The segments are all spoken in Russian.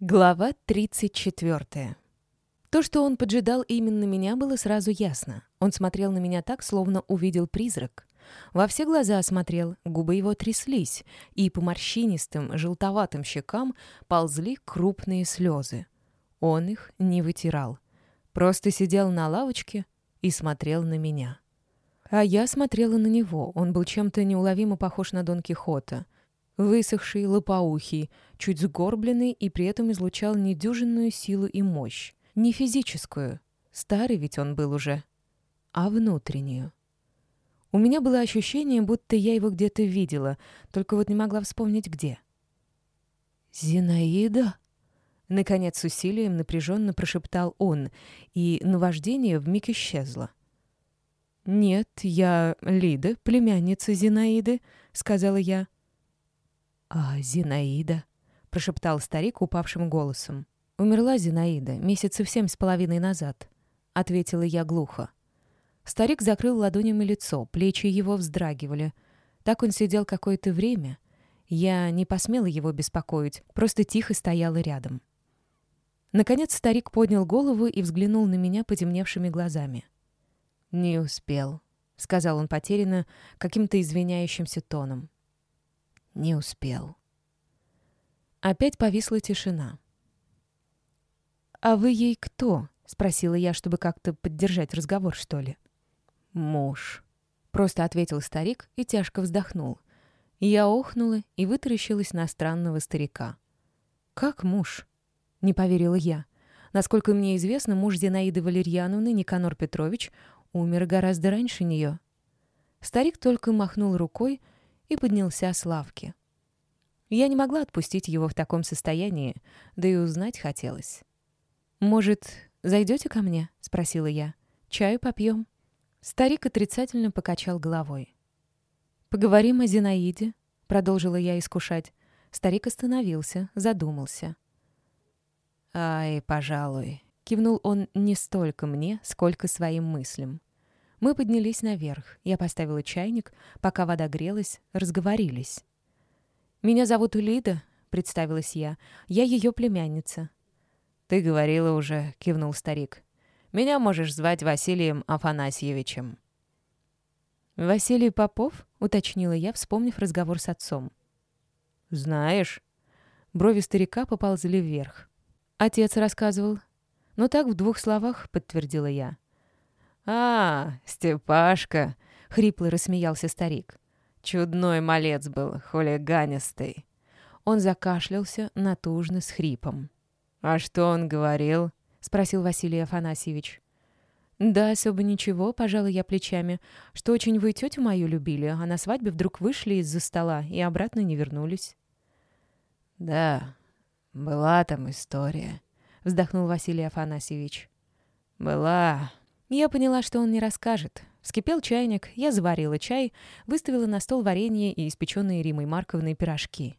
Глава 34. То, что он поджидал именно меня, было сразу ясно. Он смотрел на меня так, словно увидел призрак. Во все глаза осмотрел, губы его тряслись, и по морщинистым, желтоватым щекам ползли крупные слезы. Он их не вытирал. Просто сидел на лавочке и смотрел на меня. А я смотрела на него. Он был чем-то неуловимо похож на Дон Кихота — Высохший, лопоухий, чуть сгорбленный и при этом излучал недюжинную силу и мощь. Не физическую, старый ведь он был уже, а внутреннюю. У меня было ощущение, будто я его где-то видела, только вот не могла вспомнить где. «Зинаида?» Наконец с усилием напряженно прошептал он, и наваждение вмиг исчезло. «Нет, я Лида, племянница Зинаиды», — сказала я. «А Зинаида?» — прошептал старик упавшим голосом. «Умерла Зинаида месяцев семь с половиной назад», — ответила я глухо. Старик закрыл ладонями лицо, плечи его вздрагивали. Так он сидел какое-то время. Я не посмела его беспокоить, просто тихо стояла рядом. Наконец старик поднял голову и взглянул на меня потемневшими глазами. «Не успел», — сказал он потерянно, каким-то извиняющимся тоном. Не успел. Опять повисла тишина. «А вы ей кто?» — спросила я, чтобы как-то поддержать разговор, что ли. «Муж», — просто ответил старик и тяжко вздохнул. Я охнула и вытаращилась на странного старика. «Как муж?» — не поверила я. Насколько мне известно, муж Зинаиды Валерьяновны, Никанор Петрович, умер гораздо раньше нее. Старик только махнул рукой, и поднялся с лавки. Я не могла отпустить его в таком состоянии, да и узнать хотелось. «Может, зайдете ко мне?» — спросила я. «Чаю попьем?» Старик отрицательно покачал головой. «Поговорим о Зинаиде», — продолжила я искушать. Старик остановился, задумался. «Ай, пожалуй», — кивнул он не столько мне, сколько своим мыслям. Мы поднялись наверх. Я поставила чайник. Пока вода грелась, разговорились. «Меня зовут Лида», — представилась я. «Я ее племянница». «Ты говорила уже», — кивнул старик. «Меня можешь звать Василием Афанасьевичем». «Василий Попов?» — уточнила я, вспомнив разговор с отцом. «Знаешь?» Брови старика поползли вверх. Отец рассказывал. «Ну так, в двух словах», — подтвердила я. «А, Степашка!» — хрипло рассмеялся старик. «Чудной малец был, хулиганистый». Он закашлялся натужно с хрипом. «А что он говорил?» — спросил Василий Афанасьевич. «Да, особо ничего», — пожалуй я плечами, что очень вы тетю мою любили, а на свадьбе вдруг вышли из-за стола и обратно не вернулись». «Да, была там история», — вздохнул Василий Афанасьевич. «Была, я поняла, что он не расскажет. Вскипел чайник, я заварила чай, выставила на стол варенье и испеченные Римой Марковной пирожки.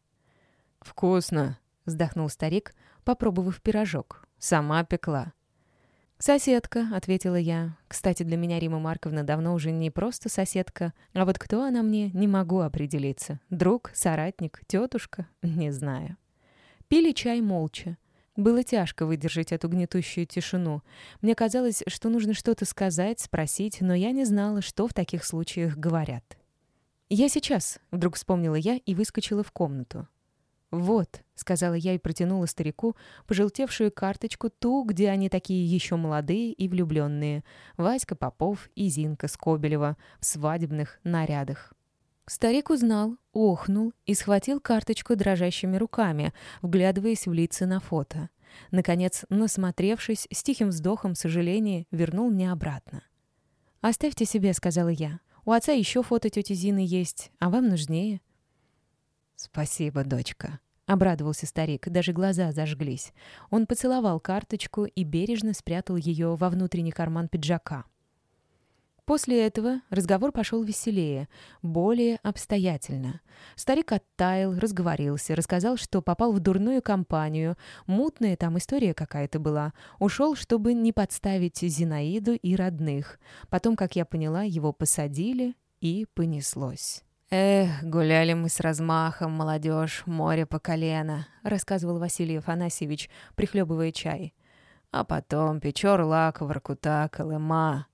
«Вкусно!» — вздохнул старик, попробовав пирожок. «Сама пекла». «Соседка», — ответила я. «Кстати, для меня Рима Марковна давно уже не просто соседка, а вот кто она мне, не могу определиться. Друг, соратник, тетушка? Не знаю». Пили чай молча. Было тяжко выдержать эту гнетущую тишину. Мне казалось, что нужно что-то сказать, спросить, но я не знала, что в таких случаях говорят. «Я сейчас», — вдруг вспомнила я и выскочила в комнату. «Вот», — сказала я и протянула старику пожелтевшую карточку, ту, где они такие еще молодые и влюбленные, Васька Попов и Зинка Скобелева в свадебных нарядах. Старик узнал, охнул и схватил карточку дрожащими руками, вглядываясь в лица на фото. Наконец, насмотревшись, с тихим вздохом сожаления, вернул мне обратно. «Оставьте себе», — сказала я. «У отца еще фото тети Зины есть, а вам нужнее». «Спасибо, дочка», — обрадовался старик, даже глаза зажглись. Он поцеловал карточку и бережно спрятал ее во внутренний карман пиджака. После этого разговор пошел веселее, более обстоятельно. Старик оттаял, разговорился, рассказал, что попал в дурную компанию, мутная там история какая-то была. Ушел, чтобы не подставить Зинаиду и родных. Потом, как я поняла, его посадили, и понеслось. «Эх, гуляли мы с размахом, молодежь, море по колено», — рассказывал Василий Афанасьевич, прихлебывая чай. «А потом Печор, Лак, Воркута, Колыма.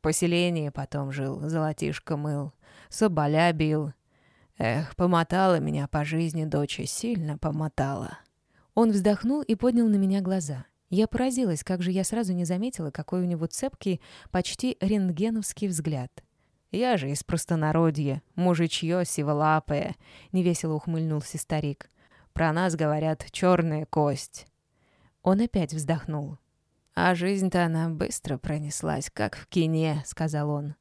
В поселении потом жил, золотишко мыл, соболя бил. Эх, помотала меня по жизни дочь, сильно помотала». Он вздохнул и поднял на меня глаза. Я поразилась, как же я сразу не заметила, какой у него цепкий, почти рентгеновский взгляд. «Я же из простонародья, мужичье сиволапое», — невесело ухмыльнулся старик. «Про нас говорят черная кость». Он опять вздохнул. «А жизнь-то она быстро пронеслась, как в кине», — сказал он.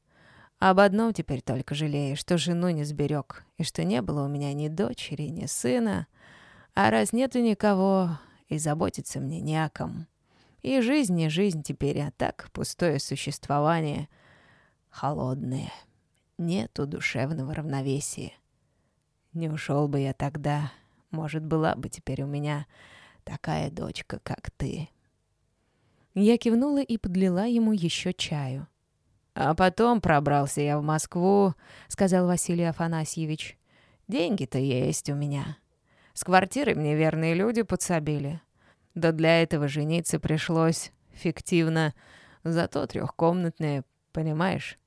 «Об одном теперь только жалею, что жену не сберег, и что не было у меня ни дочери, ни сына. А раз нету никого, и заботиться мне не о ком. И жизнь не жизнь теперь, а так пустое существование — холодные. Нету душевного равновесия. Не ушел бы я тогда, может, была бы теперь у меня такая дочка, как ты. Я кивнула и подлила ему еще чаю. «А потом пробрался я в Москву», — сказал Василий Афанасьевич. «Деньги-то есть у меня. С квартирой мне верные люди подсобили. Да для этого жениться пришлось фиктивно, зато трехкомнатная, понимаешь?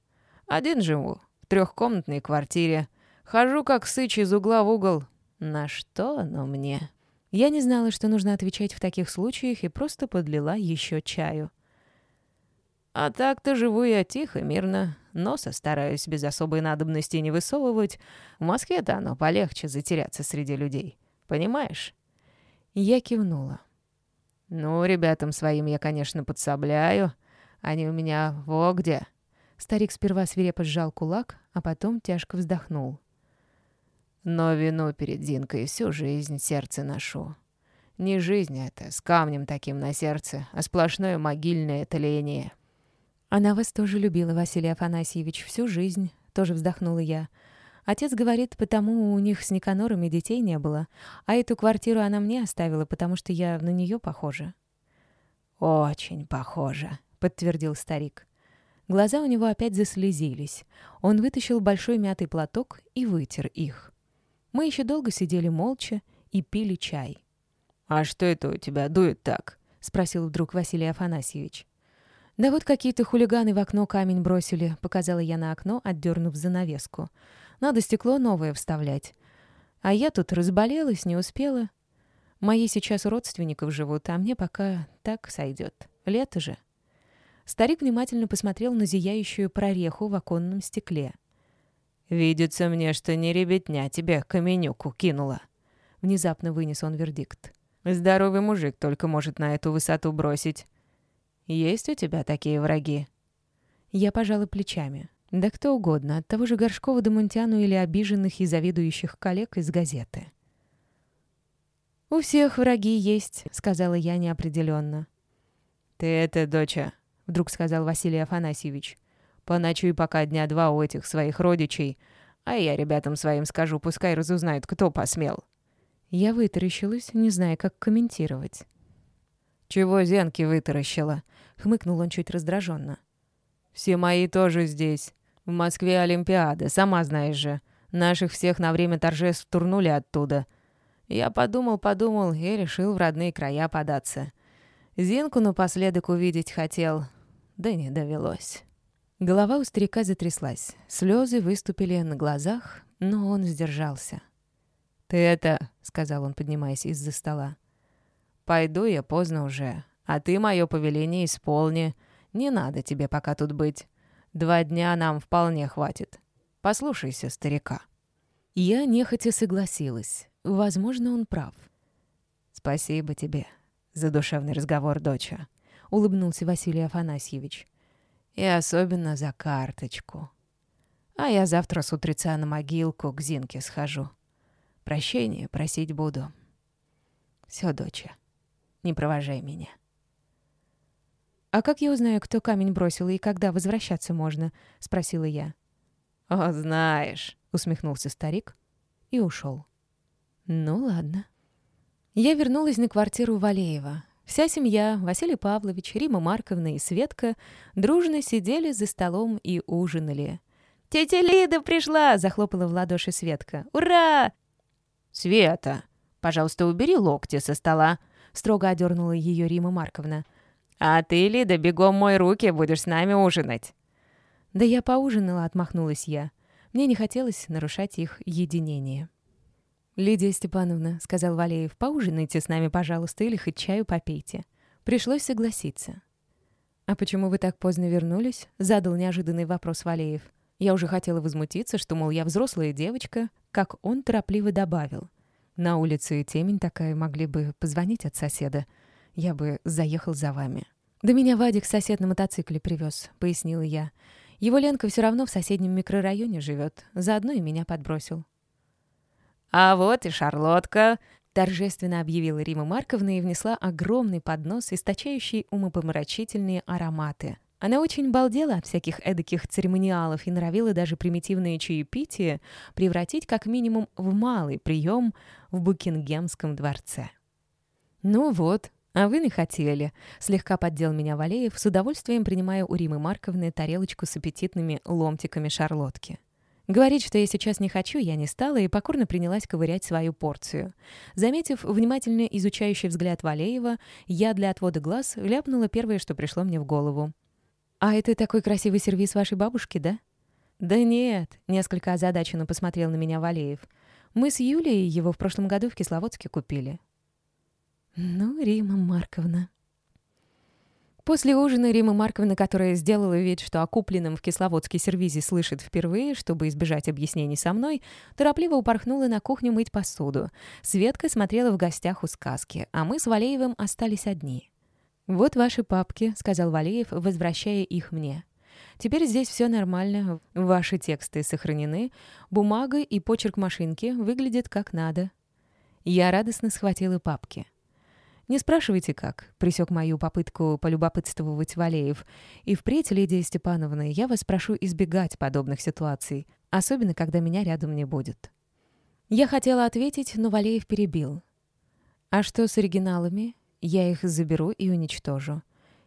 Один живу, в трехкомнатной квартире. Хожу, как сыч из угла в угол. На что оно мне? Я не знала, что нужно отвечать в таких случаях, и просто подлила еще чаю. А так-то живу я тихо, мирно. Носа стараюсь без особой надобности не высовывать. В Москве-то оно полегче затеряться среди людей. Понимаешь? Я кивнула. Ну, ребятам своим я, конечно, подсобляю. Они у меня во где. Старик сперва свирепо сжал кулак, а потом тяжко вздохнул. «Но вину перед Зинкой всю жизнь сердце ношу. Не жизнь это, с камнем таким на сердце, а сплошное могильное тление». «Она вас тоже любила, Василий Афанасьевич, всю жизнь», — тоже вздохнула я. Отец говорит, потому у них с Никанорами детей не было, а эту квартиру она мне оставила, потому что я на нее похожа. «Очень похожа», — подтвердил старик. Глаза у него опять заслезились. Он вытащил большой мятый платок и вытер их. Мы еще долго сидели молча и пили чай. «А что это у тебя дует так?» — спросил вдруг Василий Афанасьевич. «Да вот какие-то хулиганы в окно камень бросили», — показала я на окно, отдернув занавеску. «Надо стекло новое вставлять. А я тут разболелась, не успела. Мои сейчас у родственников живут, а мне пока так сойдет. Лето же». Старик внимательно посмотрел на зияющую прореху в оконном стекле. «Видится мне, что не ребятня тебе каменюку кинула». Внезапно вынес он вердикт. «Здоровый мужик только может на эту высоту бросить. Есть у тебя такие враги?» Я пожала плечами. Да кто угодно, от того же Горшкова до Мунтяну или обиженных и завидующих коллег из газеты. «У всех враги есть», — сказала я неопределенно. «Ты это, доча, — вдруг сказал Василий Афанасьевич. «Поночуй пока дня два у этих своих родичей, а я ребятам своим скажу, пускай разузнают, кто посмел». Я вытаращилась, не зная, как комментировать. «Чего Зенки вытаращила?» — хмыкнул он чуть раздраженно. «Все мои тоже здесь. В Москве Олимпиада, сама знаешь же. Наших всех на время торжеств турнули оттуда. Я подумал-подумал и решил в родные края податься. Зинку напоследок увидеть хотел, да не довелось. Голова у старика затряслась, слезы выступили на глазах, но он сдержался. «Ты это...» — сказал он, поднимаясь из-за стола. «Пойду я поздно уже, а ты мое повеление исполни. Не надо тебе пока тут быть. Два дня нам вполне хватит. Послушайся старика». Я нехотя согласилась. Возможно, он прав. «Спасибо тебе», задушевный разговор, доча», — улыбнулся Василий Афанасьевич. «И особенно за карточку. А я завтра с утреца на могилку к Зинке схожу. Прощения просить буду. Все, доча, не провожай меня». «А как я узнаю, кто камень бросил и когда возвращаться можно?» — спросила я. «О, знаешь», — усмехнулся старик и ушел. «Ну ладно». Я вернулась на квартиру Валеева. Вся семья, Василий Павлович, Рима Марковна и Светка, дружно сидели за столом и ужинали. «Тетя Лида пришла!» — захлопала в ладоши Светка. «Ура!» «Света, пожалуйста, убери локти со стола», — строго одернула ее Рима Марковна. «А ты, Лида, бегом мой руки, будешь с нами ужинать». «Да я поужинала», — отмахнулась я. Мне не хотелось нарушать их единение. «Лидия Степановна», — сказал Валеев, — «поужинайте с нами, пожалуйста, или хоть чаю попейте». Пришлось согласиться. «А почему вы так поздно вернулись?» — задал неожиданный вопрос Валеев. Я уже хотела возмутиться, что, мол, я взрослая девочка, как он торопливо добавил. «На улице темень такая, могли бы позвонить от соседа. Я бы заехал за вами». «Да меня Вадик сосед на мотоцикле привез», — пояснила я. «Его Ленка все равно в соседнем микрорайоне живет. Заодно и меня подбросил». «А вот и Шарлотка!» — торжественно объявила Рима Марковна и внесла огромный поднос, источающий умопомрачительные ароматы. Она очень балдела от всяких эдаких церемониалов и норовила даже примитивное чаепитие превратить как минимум в малый прием в Букингемском дворце. «Ну вот, а вы не хотели», — слегка поддел меня Валеев, с удовольствием принимая у Римы Марковны тарелочку с аппетитными ломтиками шарлотки. Говорить, что я сейчас не хочу, я не стала и покорно принялась ковырять свою порцию. Заметив внимательно изучающий взгляд Валеева, я для отвода глаз ляпнула первое, что пришло мне в голову. «А это такой красивый сервиз вашей бабушки, да?» «Да нет», — несколько озадаченно посмотрел на меня Валеев. «Мы с Юлей его в прошлом году в Кисловодске купили». «Ну, Рима Марковна», После ужина Рима Марковна, которая сделала вид, что о купленном в Кисловодске сервизе слышит впервые, чтобы избежать объяснений со мной, торопливо упорхнула на кухню мыть посуду. Светка смотрела в гостях у сказки, а мы с Валеевым остались одни. «Вот ваши папки», — сказал Валеев, возвращая их мне. «Теперь здесь все нормально, ваши тексты сохранены, бумага и почерк машинки выглядят как надо». Я радостно схватила папки. «Не спрашивайте, как», — присек мою попытку полюбопытствовать Валеев. «И впредь, Лидия Степановна, я вас прошу избегать подобных ситуаций, особенно когда меня рядом не будет». Я хотела ответить, но Валеев перебил. «А что с оригиналами? Я их заберу и уничтожу».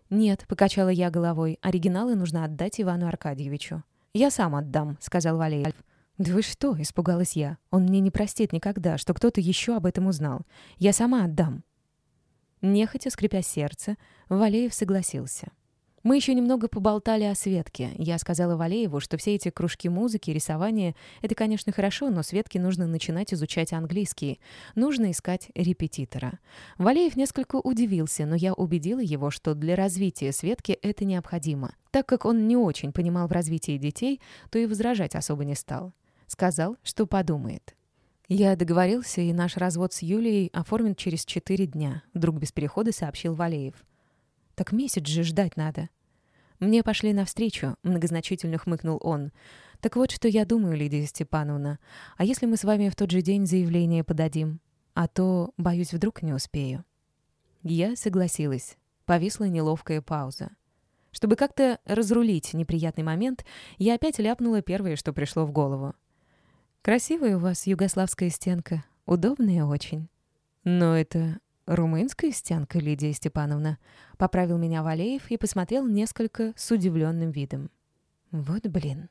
«Нет», — покачала я головой, — «оригиналы нужно отдать Ивану Аркадьевичу». «Я сам отдам», — сказал Валеев. «Да вы что?» — испугалась я. «Он мне не простит никогда, что кто-то еще об этом узнал. Я сама отдам». Нехотя, скрипя сердце, Валеев согласился. Мы еще немного поболтали о Светке. Я сказала Валееву, что все эти кружки музыки, рисования — это, конечно, хорошо, но Светке нужно начинать изучать английский. Нужно искать репетитора. Валеев несколько удивился, но я убедила его, что для развития Светки это необходимо. Так как он не очень понимал в развитии детей, то и возражать особо не стал. Сказал, что подумает. «Я договорился, и наш развод с Юлией оформлен через четыре дня», — вдруг без перехода сообщил Валеев. «Так месяц же ждать надо». «Мне пошли навстречу», — многозначительно хмыкнул он. «Так вот, что я думаю, Лидия Степановна. А если мы с вами в тот же день заявление подадим? А то, боюсь, вдруг не успею». Я согласилась. Повисла неловкая пауза. Чтобы как-то разрулить неприятный момент, я опять ляпнула первое, что пришло в голову. Красивая у вас югославская стенка, удобная очень. Но это румынская стенка, Лидия Степановна. Поправил меня Валеев и посмотрел несколько с удивленным видом. Вот блин.